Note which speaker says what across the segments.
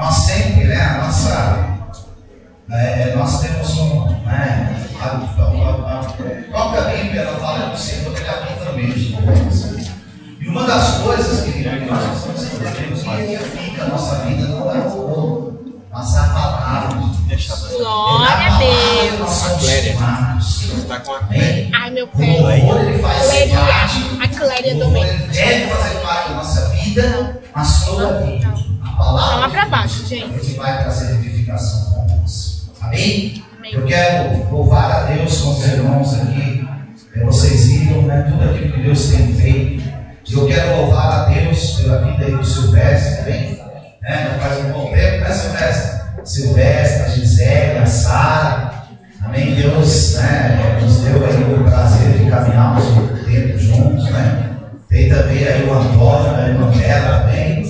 Speaker 1: Nós sempre, né, a nossa. É, nós temos um. Né, a, a, a, a própria Bíblia ela fala que o Senhor ele habita no meio de nós. E uma das coisas que nós entender que edifica a nossa vida não é o fogo, mas a palavra.
Speaker 2: Glória a Deus.
Speaker 3: Está com a Cléria.
Speaker 2: Ai, meu
Speaker 1: O
Speaker 2: pé.
Speaker 1: louvor ele faz
Speaker 2: Cléria.
Speaker 1: parte.
Speaker 2: A Cléria do
Speaker 1: ele deve fazer parte da nossa vida, mas toda vida. Palavra.
Speaker 2: Lá pra baixo, gente.
Speaker 1: Ele vai trazer edificação para nós. Amém?
Speaker 2: Amém.
Speaker 1: Eu quero louvar a Deus com os irmãos aqui. É, Vocês viram né, tudo aquilo que Deus tem feito. E eu quero louvar a Deus pela vida aí do Silvestre também. Né? Já faz um bom tempo, né, Silvestre? Silvestre, a Gisele, a Sara. Amém? Deus né, nos deu aí o prazer de caminharmos um tempo juntos. Né? Tem também aí o Antônio, a irmã Bela também.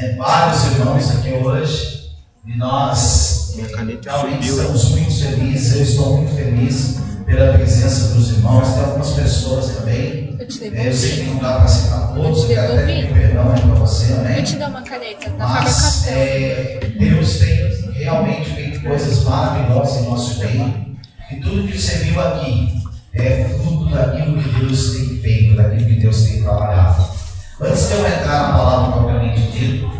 Speaker 1: Né? Vários irmãos aqui hoje. E nós realmente estamos muito felizes. Eu estou muito feliz pela presença dos irmãos. Tem algumas pessoas também.
Speaker 2: Eu te
Speaker 1: É, Eu sei que não dá para citar todos. Eu quero até pedir perdão para você,
Speaker 2: Eu
Speaker 1: amém?
Speaker 2: te dou uma caneta da
Speaker 1: Mas é, Deus tem realmente feito coisas maravilhosas em nosso meio. E tudo que você viu aqui é fruto daquilo que Deus tem feito, daquilo que Deus tem trabalhado. Antes de eu entrar na palavra propriamente dito,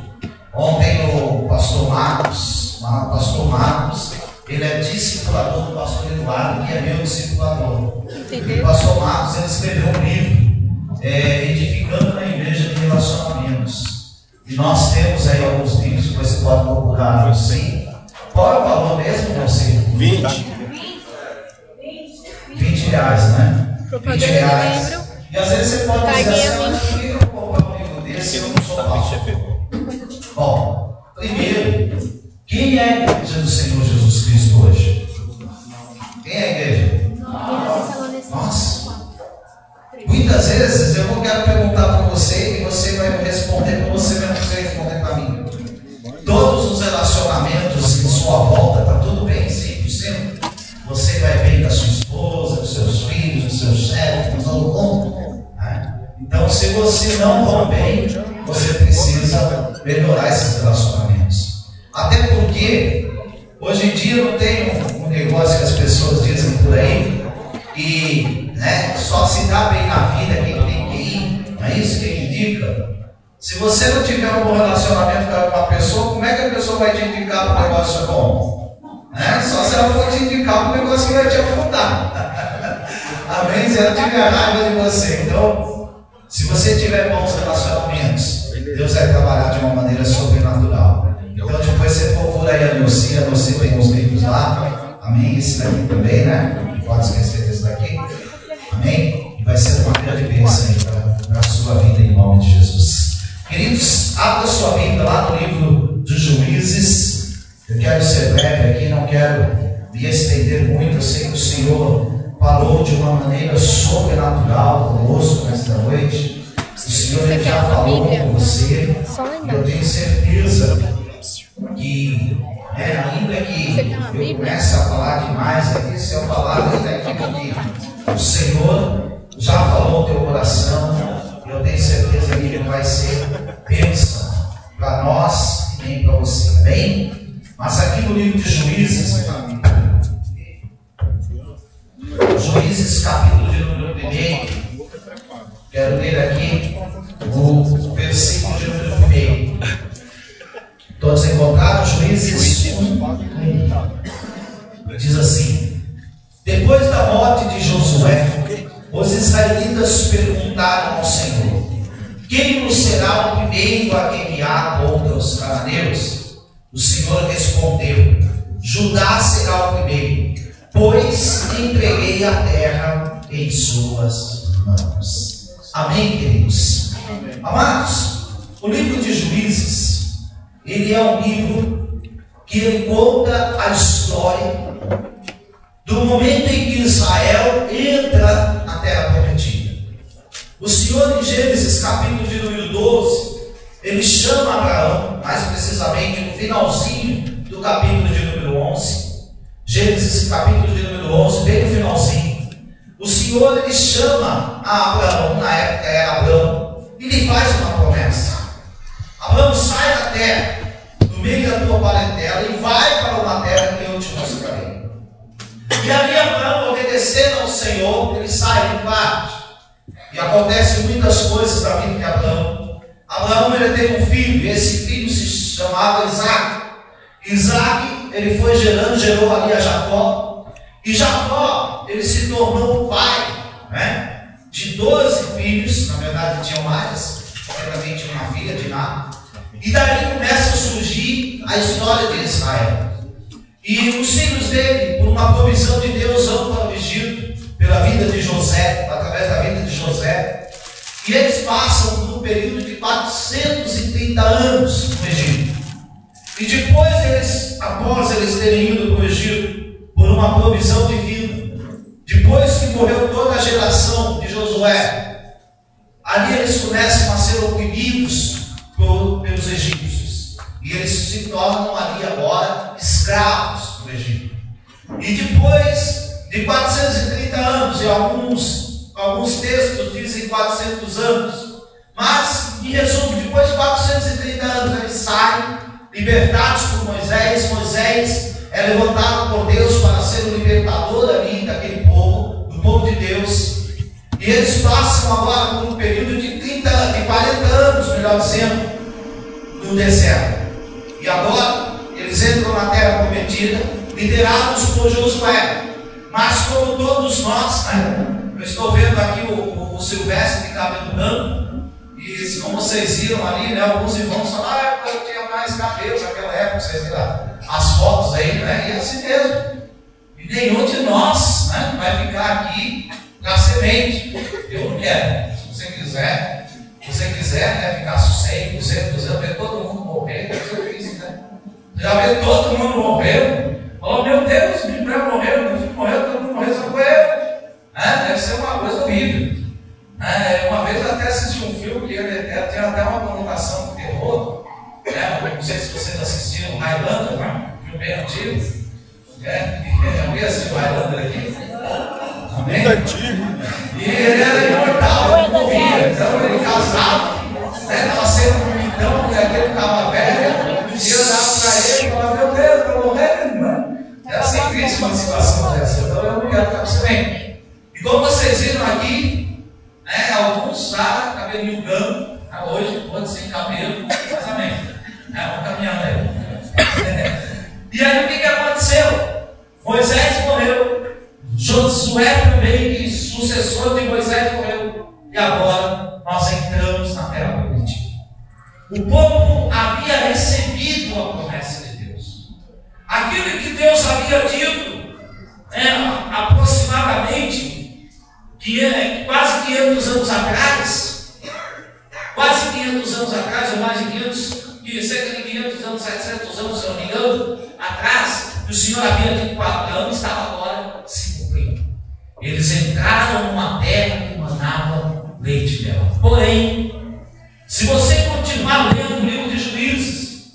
Speaker 1: ontem o pastor Marcos, o pastor Marcos, ele é discipulador do pastor Eduardo, que é meu discipulador. E o
Speaker 2: Entendeu?
Speaker 1: pastor Marcos ele escreveu um livro, é, Edificando na Igreja de Relacionamentos. E nós temos aí alguns livros que você pode procurar no sim. Qual é o valor mesmo, você?
Speaker 3: 20.
Speaker 1: 20 reais, né?
Speaker 2: Propaganda
Speaker 1: 20
Speaker 2: do
Speaker 1: reais. E às vezes você pode dizer
Speaker 2: a
Speaker 1: assim, mas por que eu vou comprar livro desse eu não sou mal? Bom, primeiro, quem é a igreja do Senhor Jesus Cristo hoje? Quem é a igreja? Nós. Muitas vezes eu não quero perguntar para você e você vai me responder como você mesmo vai responder para mim. Todos os relacionamentos em sua volta, está tudo bem, 100%. Você vai bem da sua esposa, dos seus filhos, dos seus chefes, com todo mundo. né? Então, se você não vai bem, melhorar esses relacionamentos. Até porque, hoje em dia, não tem um, negócio que as pessoas dizem por aí, e né, só se dá bem na vida quem tem que ir, não é isso que indica? Se você não tiver um bom relacionamento com uma pessoa, como é que a pessoa vai te indicar para um negócio bom? Né? Só se ela for te indicar um negócio que vai te afundar. Amém? Se ela tiver raiva de você. Então, se você tiver bons relacionamentos, Deus vai trabalhar de uma maneira sobrenatural. Então, depois você procura aí a Nilce, a Nilce tem os livros lá. Amém? Esse daqui também, né? Não pode esquecer desse daqui. Amém? E vai ser uma grande bênção para a sua vida em nome de Jesus. Queridos, abra sua Bíblia lá no livro dos Juízes. Eu quero ser breve aqui, não quero me estender muito. Eu sei que o Senhor falou de uma maneira sobrenatural conosco nesta noite. O Senhor ele já falou com você. Eu tenho certeza que, né, ainda que
Speaker 2: Você
Speaker 1: eu
Speaker 2: Bíblia?
Speaker 1: comece a falar demais aqui, se eu falar aquilo que o Senhor já falou no teu coração, eu tenho certeza que ele vai ser bênção para nós e nem para você, amém? Mas aqui no livro de Juízes, Juízes capítulo de número 1, quero ler aqui o versículo de número 1. Todos encontraram Juízes 1, 1. Diz assim: Depois da morte de Josué, os israelitas perguntaram ao Senhor: Quem nos será o primeiro a guerrear contra os cananeus? O Senhor respondeu: Judá será o primeiro, pois entreguei a terra em suas mãos. Amém, queridos? Amados, o livro de Juízes, ele é um livro que conta a história do momento em que Israel entra na terra prometida. O Senhor em Gênesis capítulo de número 12, ele chama Abraão, mais precisamente no finalzinho do capítulo de número 11. Gênesis capítulo de número 11, bem no finalzinho. O Senhor ele chama a Abraão, na época era Abraão, e lhe faz uma promessa. Abraão sai da terra, do meio da tua parentela e vai para uma terra que eu te mostrarei. E ali Abraão, obedecendo ao Senhor, ele sai de parte. E acontecem muitas coisas na vida de Abraão. Abraão ele teve um filho, e esse filho se chamava Isaac. Isaac, ele foi gerando, gerou ali a Jacó. E Jacó, ele se tornou pai, né? De 12 filhos, na verdade tinham mais, tinha uma filha de Ná. E daí começa a surgir a história de Israel. E os filhos dele, por uma provisão de Deus, vão para o Egito, pela vida de José, através da vida de José. E eles passam por um período de 430 anos no Egito. E depois eles, após eles terem ido para o Egito, por uma provisão divina, depois que morreu toda a geração Josué, ali eles começam a ser oprimidos pelos egípcios. E eles se tornam ali agora escravos do Egito. E depois de 430 anos, e alguns, alguns textos dizem 400 anos, mas, em resumo, depois de 430 anos, eles saem, libertados por Moisés. Moisés é levantado por Deus para ser o libertador ali daquele povo, do povo de Deus. E eles passam agora por um período de 30, de 40 anos, melhor dizendo, no deserto. E agora eles entram na terra prometida, liderados por Josué. Mas como todos nós, eu estou vendo aqui o, o, Silvestre de cabelo branco, e como vocês viram ali, né, alguns irmãos falaram, ah, eu tinha mais cabelo naquela época, vocês viram as fotos aí, né? E é assim mesmo. E nenhum de nós né, vai ficar aqui na semente. Eu não quero. Se você quiser, se você quiser né, ficar 100, 200, 200, ver todo mundo morrer, fiz, né? Já vê todo mundo morreu. Oh meu Deus, meu filho morreu, meu filho morreu, todo mundo morreu, só foi eu. É, deve ser uma coisa horrível. É, uma vez eu até assisti um filme que tinha até uma conotação de terror. Né? Não sei se vocês assistiram Highlander, né? um filme bem antigo. É, alguém assistiu Highlander aqui? Amém? Muito antigo. E ele era imortal, ele morria. Então ele casava, estava né? sendo bonitão, porque aquele ficava velho, e eu dava para ele e falava, meu Deus, estou morrendo, irmão. É assim triste uma situação dessa. Então eu não quero ficar com você bem. E como vocês viram aqui, né, alguns já cabelinho branco, tá? hoje, outros sem cabelo, amém. É, vamos caminhando aí. E aí o que, que aconteceu? Moisés Josué também, e sucessor de Moisés morreu, e agora nós entramos na terra prometida. O povo havia recebido a promessa de Deus. Aquilo que Deus havia dito, né, aproximadamente, que quase 500 anos atrás, quase 500 anos atrás, ou mais de 500, de cerca de 500 anos, 700 anos, se não me engano, atrás, que o Senhor havia dito com Abraão, estava agora. Eles entraram numa terra que manava leite e mel. Porém, se você continuar lendo o livro de Juízes,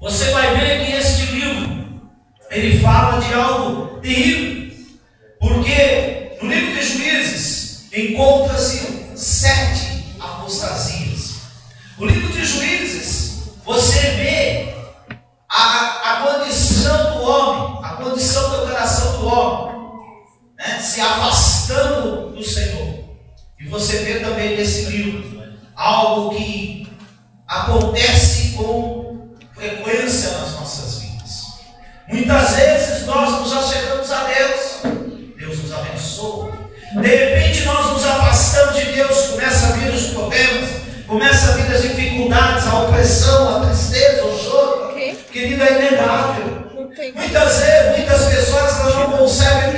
Speaker 1: você vai ver que este livro ele fala de algo terrível. Porque no livro de Juízes encontra-se sete apostasias. O livro de Juízes, você vê a,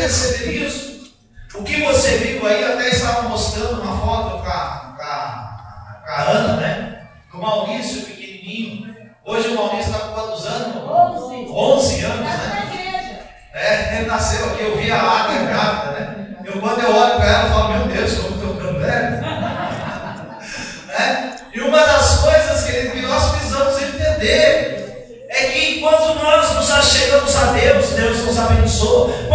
Speaker 1: perceber isso. O que você viu aí, até estava mostrando uma foto com a, com Ana, né? Com o Maurício pequenininho. Hoje o Maurício está com quantos anos? 11. 11 anos, né? É, ele nasceu aqui, eu vi a água grávida, né? Eu, quando eu olho para ela, eu falo, meu Deus, como estou ficando velho. né? E uma das coisas que, que nós precisamos entender é que quando nós nos achegamos a Deus, Deus nos abençoa.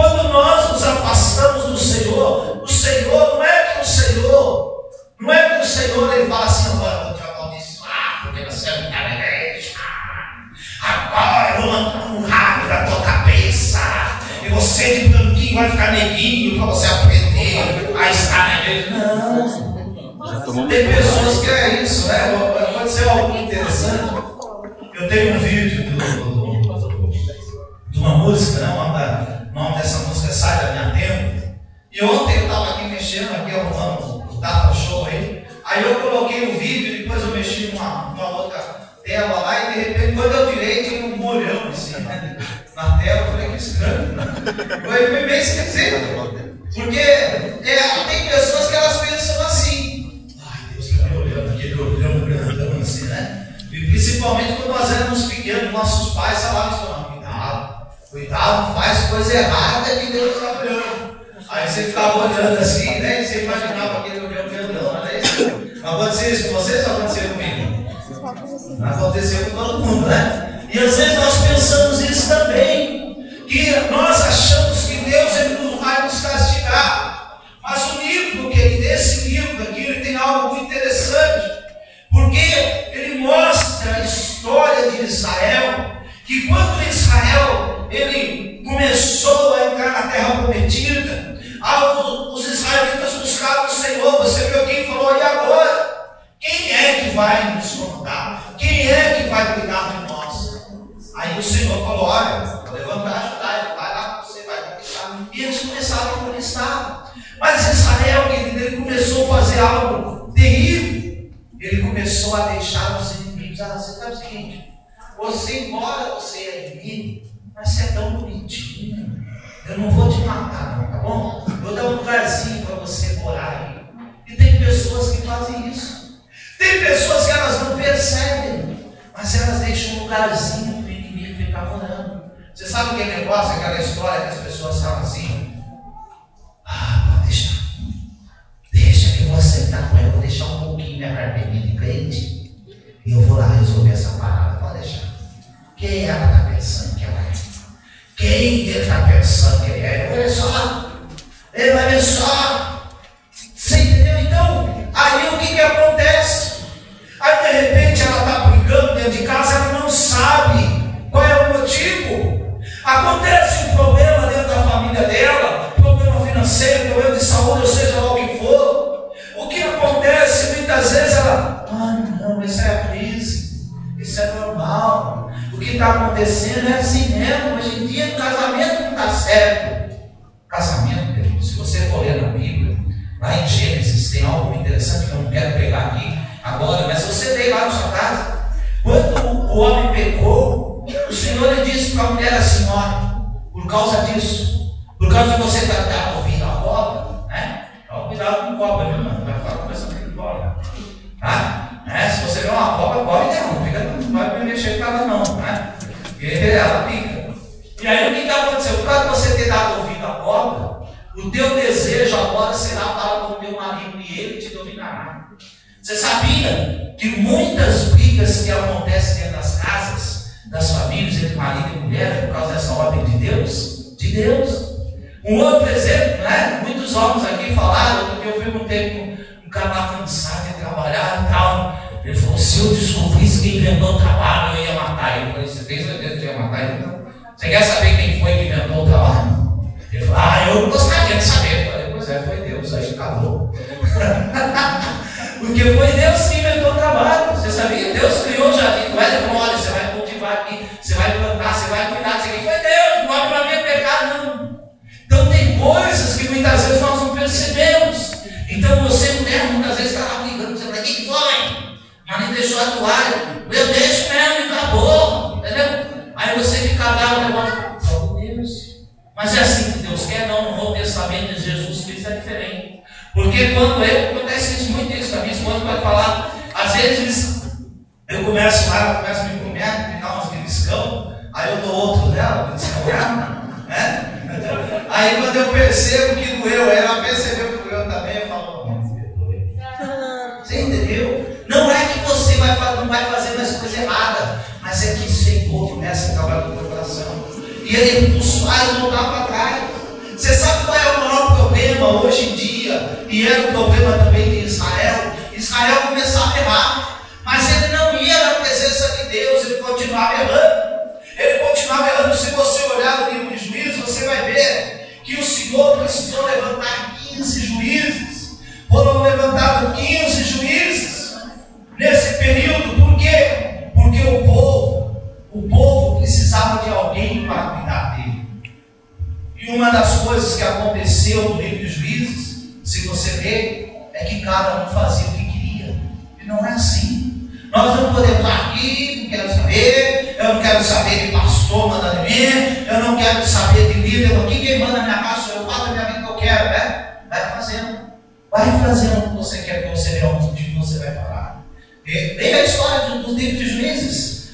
Speaker 1: Aconteceu com todo mundo, né? E às vezes nós pensamos isso também. Que nós achamos que Deus ele não vai nos castigar. Mas o livro, que nesse livro aqui, ele tem algo muito interessante. Porque ele mostra a história de Israel. Que quando Israel ele começou a entrar na terra prometida, os israelitas buscaram o Senhor. Você viu quem falou, e agora? Quem é que vai nos contar? Quem é que vai cuidar de nós? Aí o Senhor falou: Olha, vou levantar Judá, vai lá, você vai conquistar. E eles começaram a conquistar. Mas Israel, ele começou a fazer algo terrível. Ele começou a deixar os inimigos. Ah, você está o seguinte: você, embora você é inimigo, mas você é tão bonitinho. Eu não vou te matar, tá bom? Vou dar um lugarzinho para você morar aí. E tem pessoas que fazem isso. Tem pessoas que elas não percebem, mas elas deixam um lugarzinho morando. Você sabe aquele negócio, aquela história que as pessoas falam Você sabia que muitas brigas que acontecem dentro das casas, das famílias, entre marido e mulher, por causa dessa ordem de Deus? De Deus. Um outro exemplo, né? Muitos homens aqui falaram, porque eu perguntei com um cara cansado de trabalhar e tal. Ele falou: se eu descobrisse quem inventou o trabalho, eu ia matar ele. Eu falei: você tem certeza que ia matar ele? Não. Você quer saber quem foi que inventou o trabalho? Ele falou: ah, eu gostaria de saber. Eu falei: pois é, foi Deus. Aí acabou. Porque foi Deus que inventou o trabalho. Você sabia? Deus criou o jardim. Não é olha, você vai cultivar aqui, você vai plantar, você vai cuidar disso aqui. Foi Deus, não abre para mim pecado, não. Então tem coisas que muitas vezes nós não percebemos. Então você, mulher, muitas vezes está lá brigando, você fala, o que foi? Marido deixou a toalha. Eu deixo mesmo, acabou. Entendeu? Aí você fica bravo, negócio. Oh, Deus. Mas é assim que Deus quer, não. No Novo Testamento de Jesus Cristo é diferente. Porque quando muito vai falar, às vezes eu começo lá, ela começa a me comer, me dar uns beliscão, aí eu dou outro dela, beliscão dela, né? Aí quando eu percebo que doeu, ela percebeu que doeu também, eu falo, você entendeu? Não é que você vai, não vai fazer mais coisa errada, mas é que o Senhor começa a trabalhar no teu coração. E ele nos faz voltar para trás. Você sabe qual é o maior problema hoje em dia? E era o problema também de Israel. Israel começava a errar. Mas ele não ia na presença de Deus, ele continuava errando. Ele continuava errando. Se você olhar no livro de juízes, você vai ver que o Senhor precisou levantar 15 juízes. Foram levantados 15 juízes nesse período. Por quê? Porque o povo, o povo precisava de alguém para cuidar dele. E uma das coisas que aconteceu no livro de juízes, se você ler, é que cada um fazia pastor mandando mim, eu não quero saber de líder, aqui quem manda na minha casa, eu faço a minha vida que eu quero, né? Vai fazendo. Vai fazendo o que você quer, que você vê onde você vai parar. Veja a história do, do livro de juízes.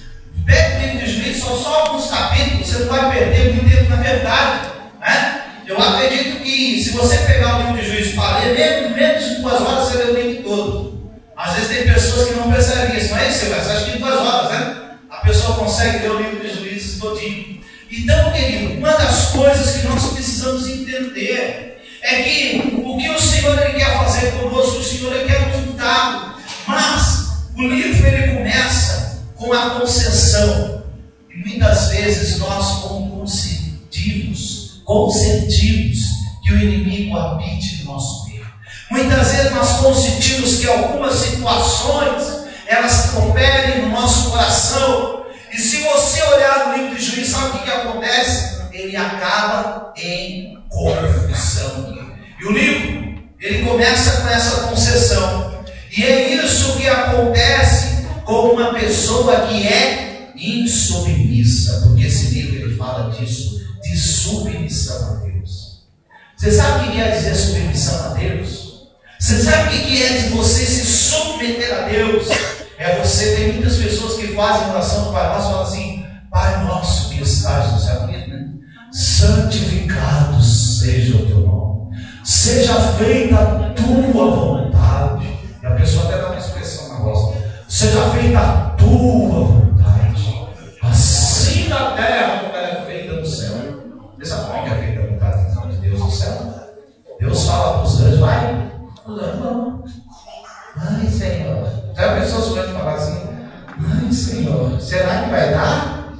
Speaker 1: Pega o livro de juízes, são só alguns capítulos, você não vai perder muito tempo na verdade. Né? Eu acredito que se você pegar o livro de juízes para ler, menos, menos de duas horas você lê o livro todo. Às vezes tem pessoas que não percebem isso, não é isso, Você acha que em duas horas, né? Pessoa consegue ler o livro de juízes todinho. Então, querido, uma das coisas que nós precisamos entender é que o que o Senhor ele quer fazer conosco, o Senhor ele quer nos mudar. Mas o livro ele começa com a concessão. E muitas vezes nós, consentimos, consentimos que o inimigo habite no nosso meio. Muitas vezes nós consentimos que algumas situações elas operem no nosso coração. E se você olhar no livro de juízo, sabe o que, que acontece? Ele acaba em confusão. E o livro, ele começa com essa concessão. E é isso que acontece com uma pessoa que é insubmissa, porque esse livro ele fala disso, de submissão a Deus. Você sabe o que quer dizer submissão a Deus? Você sabe o que é de você se submeter a Deus? É você, tem muitas pessoas que fazem oração do Pai Nosso e falam assim, Pai nosso que estás no céu, né? santificado seja o teu nome, seja feita a tua vontade. E a pessoa até dá uma expressão na voz, seja feita a tua vontade, assim na terra como ela é feita no céu. Você sabe como é é feita a vontade de Deus no céu? Deus fala para os anjos, vai, ai Senhor. Já pensou se o falar assim, ai Senhor, será que vai dar?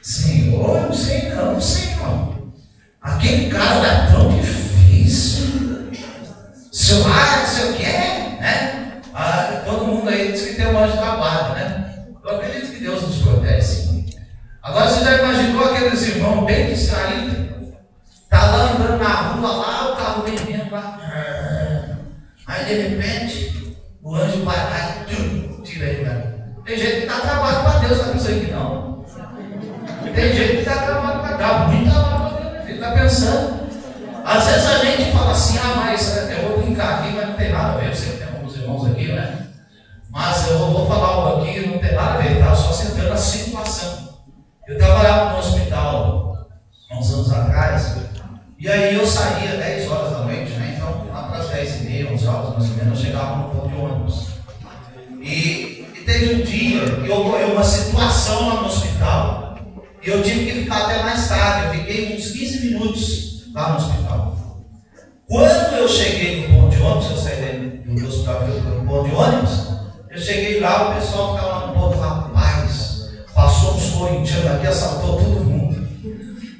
Speaker 1: Senhor, não sei não, não. Aquele caso é tão difícil. Seu ar, seu quer, né? Ah, todo mundo aí diz que tem um anjo da guarda, né? Eu acredito que Deus nos protege. Agora você já imaginou aqueles irmãos bem distraídos? Está lá andando na rua lá, o carro vem vindo lá. Aí de repente, o anjo vai lá e tira ele lá. Tem gente que está trabalhando para Deus, não sei que não. Tem gente que está trabalhando para dar muito trabalho para Deus, está pensando. Às vezes a gente fala assim, ah, mas eu vou brincar aqui, mas não tem nada a ver, eu sei que tem alguns irmãos aqui, né? Mas eu vou falar algo aqui, não tem nada a ver, tá? Só sentando a situação. Eu trabalhava teve um dia que ocorreu uma situação lá no hospital e eu tive que ficar até mais tarde. Eu fiquei uns 15 minutos lá no hospital. Quando eu cheguei no ponto de ônibus, eu saí do hospital no ponto de ônibus, eu cheguei lá, o pessoal que estava no ponto, rapaz, passou uns corintianos aqui, assaltou todo mundo.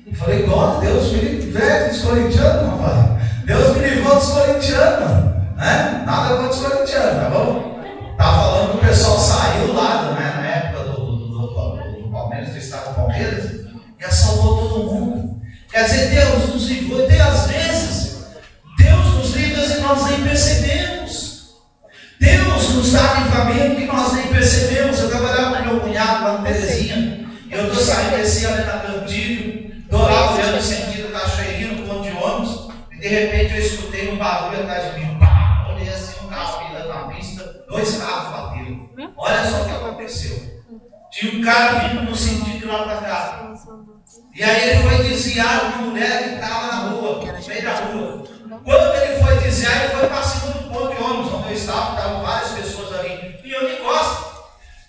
Speaker 1: Eu falei, glória a Deus, me livre dos corintianos, rapaz. Deus me livrou dos corintianos, né? Nada contra os corintianos, tá bom? Tá falando que o pessoal saiu lá, né, na época do Palmeiras, do estado do Palmeiras, e assaltou todo mundo. Quer dizer, Deus nos livrou, e às vezes, Deus nos livra e nós nem percebemos. Deus nos dá livramento que nós nem percebemos. Eu trabalhava com meu cunhado lá no Terezinha, eu estou saindo desse ano na Cantilho, estou lá olhando sentido Cachoeirinho, no ponto de ônibus, e de repente eu escutei um barulho atrás de mim. Dois carros bateram. Olha só o que aconteceu. Tinha um cara vindo no sentido de lá para cá. E aí ele foi desviar uma mulher que estava na rua, no meio da rua. Quando ele foi desviar, ele foi para cima do ponto de ônibus, onde eu estava, estavam várias pessoas ali. E eu me gosto.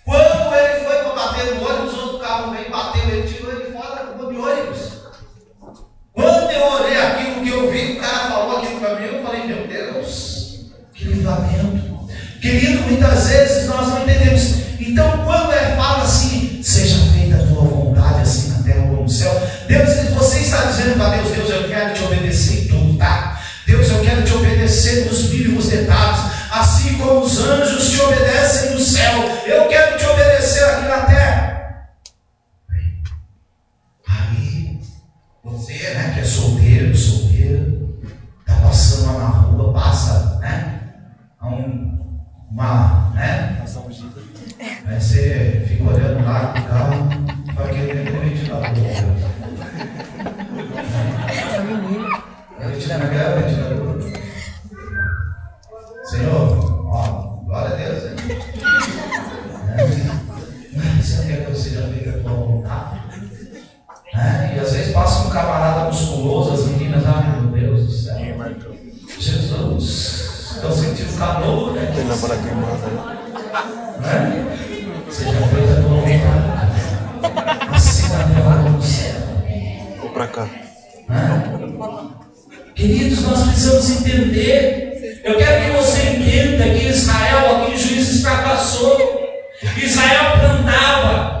Speaker 1: Quando ele foi para bater no ônibus, outro carro veio, bateu, ele Tem bola queimada, né? Seja feita a tua vontade. Assim na minha no céu.
Speaker 3: Vou para cá.
Speaker 1: Queridos, nós precisamos entender. Eu quero que você entenda que Israel, aqui em Juízes, fracassou. Israel plantava,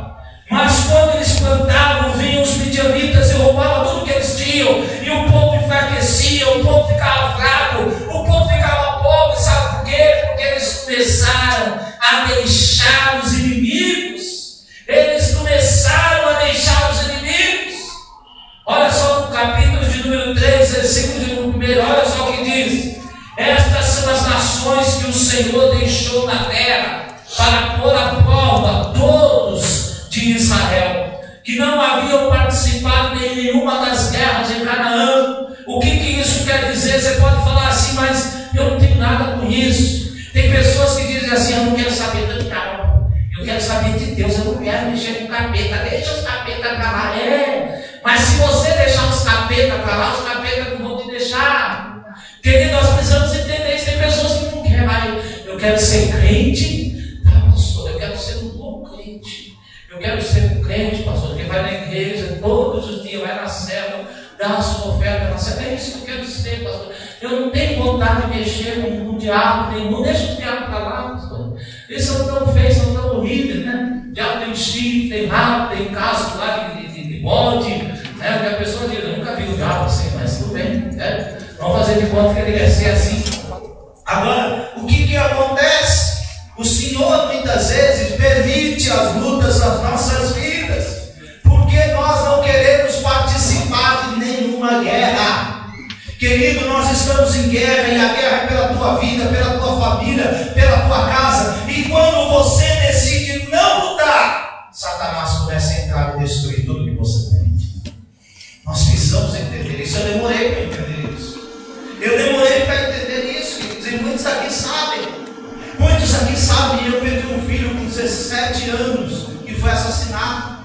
Speaker 1: de 1, olha só o que diz: Estas são as nações que o Senhor deixou na terra para pôr à prova todos de Israel, que não haviam participado em nenhuma das guerras em Canaã. O que, que isso quer dizer? Você pode falar assim, mas eu não tenho nada com isso. Tem pessoas que dizem assim: eu não quero saber do carro, eu quero saber de Deus, eu não quero mexer com capeta, deixa os capetas para lá. É, mas se você deixar os capetas para lá, os capetas querem, eu quero ser crente quero ser um crente, pastor, que vai na igreja todos os dias, vai na célula, dá a sua oferta na célula. É isso que eu quero ser, pastor. Eu não tenho vontade de mexer com o diabo nenhum. Deixa o diabo para lá, pastor. Eles são tão feios, são tão horríveis, né? O diabo tem chifre, tem rabo, tem casco lá de, de, de bode. Né? Porque a pessoa diz, eu nunca vi o diabo assim, mas tudo bem. Né? Vamos fazer de conta que ele quer ser assim. Agora, o que, que acontece? O Senhor muitas vezes permite as lutas nas nossas vidas, porque nós não queremos participar de nenhuma guerra. Querido, nós estamos em guerra e a guerra é pela tua vida, pela tua família, pela tua casa. E quando você decide não lutar, Satanás começa a entrar e destruir tudo que você tem. Nós precisamos entender isso. Eu demorei para entender isso. Eu demorei muitos aqui sabem. Muitos aqui sabem, eu perdi um filho com 17 anos que foi assassinado.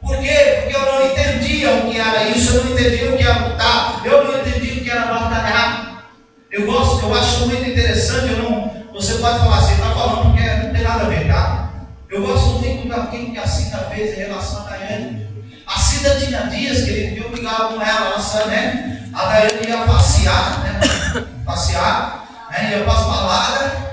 Speaker 1: Por quê? Porque eu não entendia o que era isso, eu não entendia o que era lutar, eu não entendia o que era batalhar. Eu gosto, eu acho muito interessante, eu não, você pode falar assim, está falando porque não tem nada a ver, tá? Eu gosto muito daquilo que a Cida fez em relação a Daiane. A Cida tinha dias que ele viu ligava com ela, né? A Daiane ia passear, né? Passear, né? ia para as baladas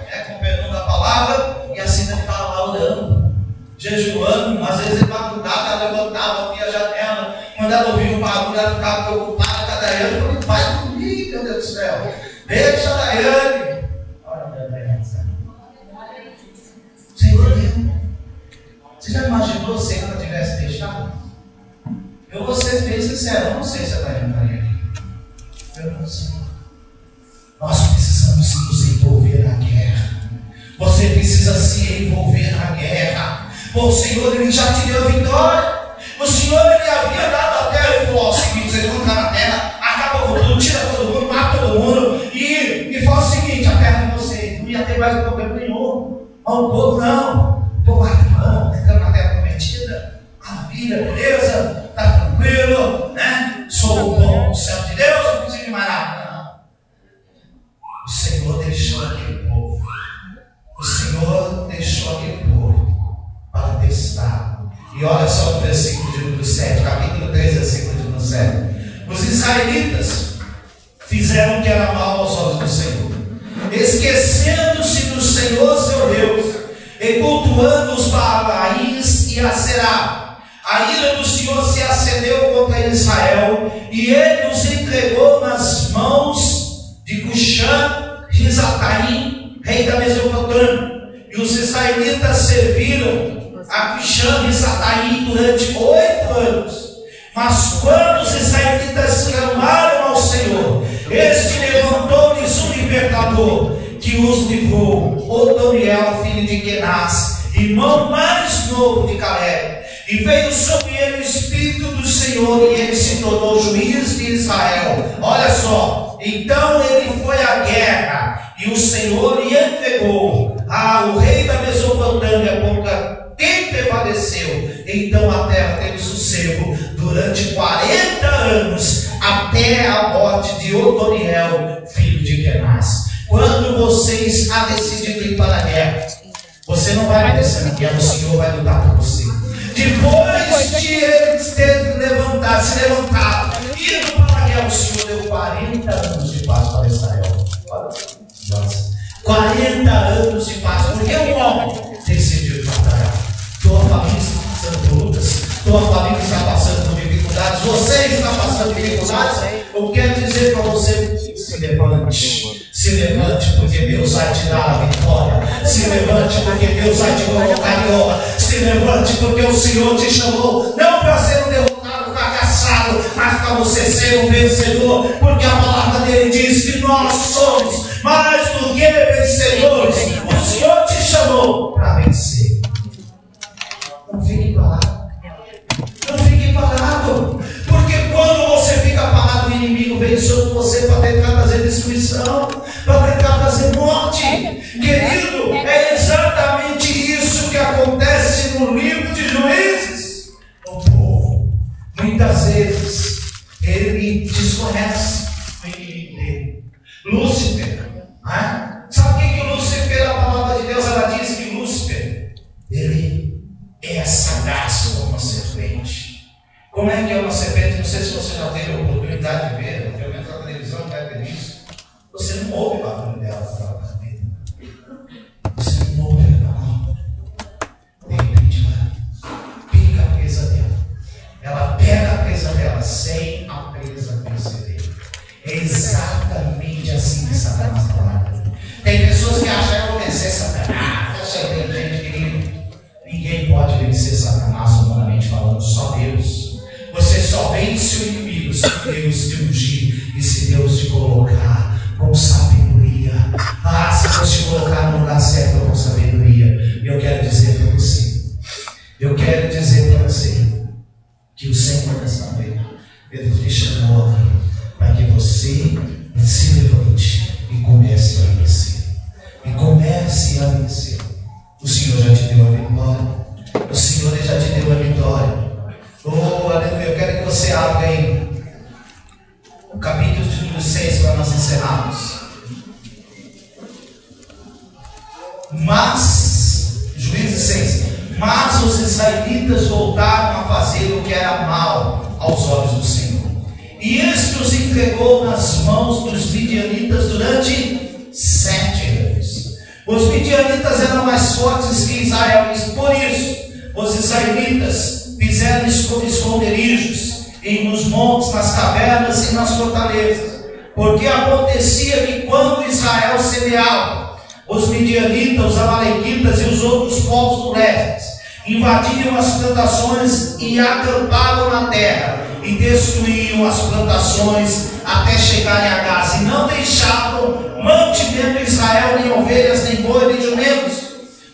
Speaker 1: palavra e assim ele estava lá orando, jejuando. Às vezes ele madrugada levantava, abria a janela, quando ela ouvia o barulho, ela ficava preocupada com a Daiane. Eu falei, vai dormir, meu Deus do céu. Deixa a Daiane. Olha a Daiane. Você? Você já imaginou se ela tivesse deixado? Eu vou ser bem sincero, eu não sei se a Daiane estaria aqui. Eu não sei. Nós precisamos nos envolver na guerra. Você precisa se envolver na guerra. O Senhor ele já te deu a vitória. O Senhor ele havia dado a terra e falou: o seguinte, vocês vão entrar na terra, acaba com tudo, tira todo mundo, mata todo mundo. E, e fala o seguinte: a terra de vocês não ia ter mais problema nenhum. Ao povo não. A ira do Senhor se acendeu contra Israel e ele os entregou nas mãos de Cuxã, Risataim, rei da Mesopotâmia. E os israelitas serviram a Cuxã, Risataim durante oito anos. Mas quando os israelitas clamaram ao Senhor, este levantou-lhes um libertador que os livrou, Otoniel, filho de Kenaz, irmão mais novo de Caleb. E veio sobre ele o Espírito do Senhor, e ele se tornou juiz de Israel. Olha só, então ele foi à guerra, e o Senhor lhe entregou ao rei da Mesopotâmia contra quem prevaleceu. Então a terra teve sossego durante 40 anos, até a morte de Otoniel, filho de Kenaz. Quando vocês a decidirem ir para a guerra, você não vai descer na guerra, o Senhor vai lutar por você. Depois de eles terem levantado, se levantado, indo para a guerra, o Senhor deu 40 anos de paz para Israel. Nossa. 40 anos de paz, porque um homem decidiu batalhar. Tua família está passando por lutas, tua família está passando por dificuldades, você está passando por dificuldades. Eu quero dizer para você: se levante. Se levante, porque Deus vai te dar a vitória. Se levante, porque Deus vai te colocar em honra. Se levante, porque o Senhor te chamou, não para ser um derrotado, fracassado, mas para você ser um vencedor. Porque a palavra dele diz que nós somos mais do que vencedores. O Senhor te chamou para vencer. Não fique sobre você para tentar trazer destruição, para tentar trazer morte. Querido, é exatamente isso que acontece no livro de Juízes. O povo, muitas vezes, ele desconhece o inimigo dele. Lúcifer, né? sabe o que, que Lúcifer, a palavra de Deus, ela diz que Lúcifer, ele é sagaz como uma serpente. Como é que é uma serpente? Não sei se você já teve a oportunidade de ver, pelo menos na televisão vai ver isso. Você não ouve o barulho dela E este os entregou nas mãos dos midianitas durante sete anos. Os midianitas eram mais fortes que Israel, por isso os israelitas fizeram esconderijos em nos montes, nas cavernas e nas fortalezas. Porque acontecia que quando Israel semeava, os midianitas, os amalequitas e os outros povos do leste invadiam as plantações e acampavam na terra e destruíam as plantações até chegarem a Gaza e não deixavam mantimento Israel nem ovelhas, nem boi, nem jumentos.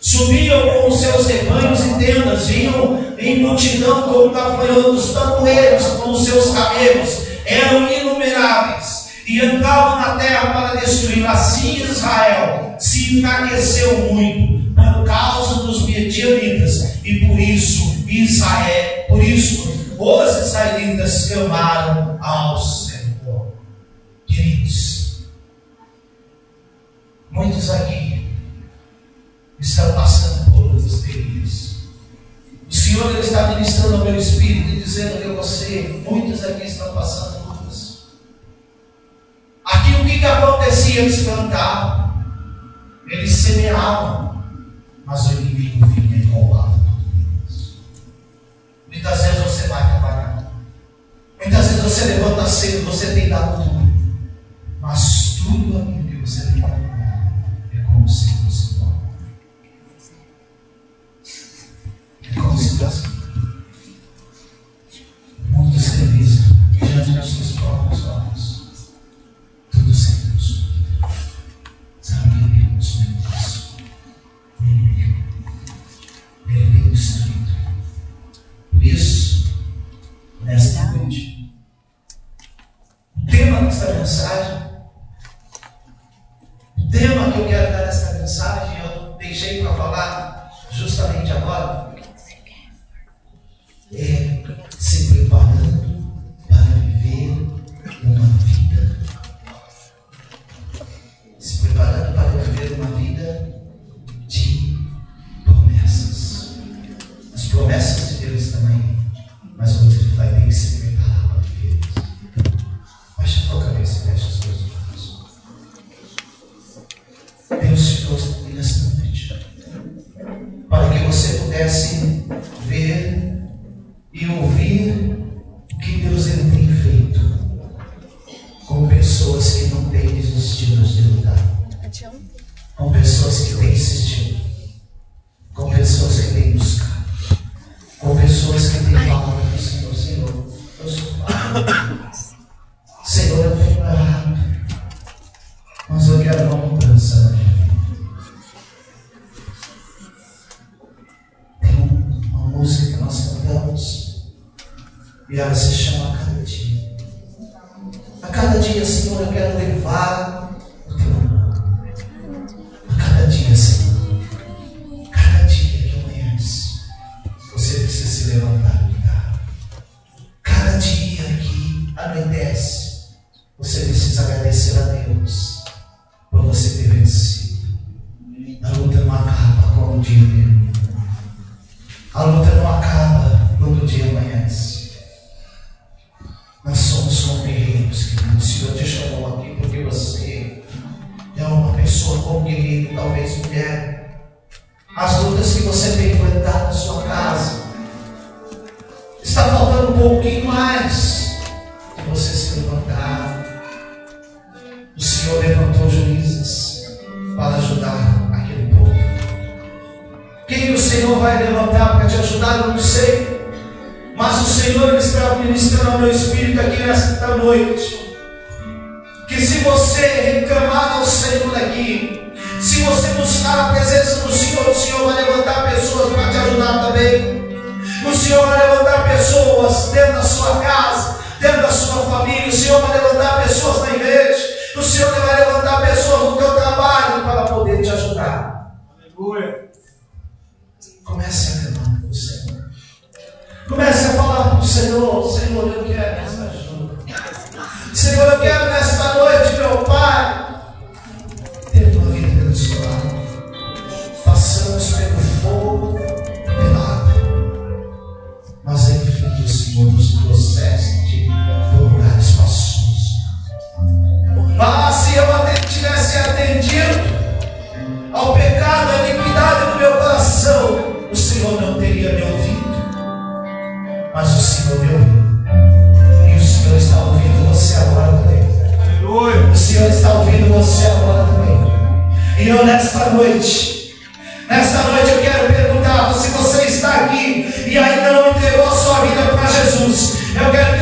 Speaker 1: Subiam com seus rebanhos e tendas, vinham em multidão como gafanhotos, tabueiros com os seus camelos, eram inumeráveis, e andavam na terra para destruir. Assim Israel se enfraqueceu muito por causa dos medianitas, e por isso Israel, por isso os israelitas clamaram ao Senhor. Queridos, muitos aqui estão passando por lutas terríveis. O Senhor está ministrando ao meu espírito e dizendo que você, muitos aqui estão passando lutas. Aqui o que, que acontecia? Eles plantavam, eles semeavam, mas o inimigo vinha Muitas vezes você vai trabalhar, muitas vezes você levanta cedo, você tem dado tudo, mas tudo pessoas dentro da sua casa, dentro da sua família. O Senhor vai levantar pessoas na igreja. O Senhor vai levantar pessoas no teu trabalho para poder te ajudar.
Speaker 3: Aleluia.
Speaker 1: Comece a levar para o Senhor. Comece a falar para o Senhor: Senhor, eu quero essa ajuda. Senhor, eu quero. mas o Senhor me ouviu. E o Senhor está ouvindo você agora também. O Senhor está ouvindo você agora também. E eu nesta noite, nesta noite eu quero perguntar se você está aqui e ainda não entregou a sua vida para Jesus. Eu quero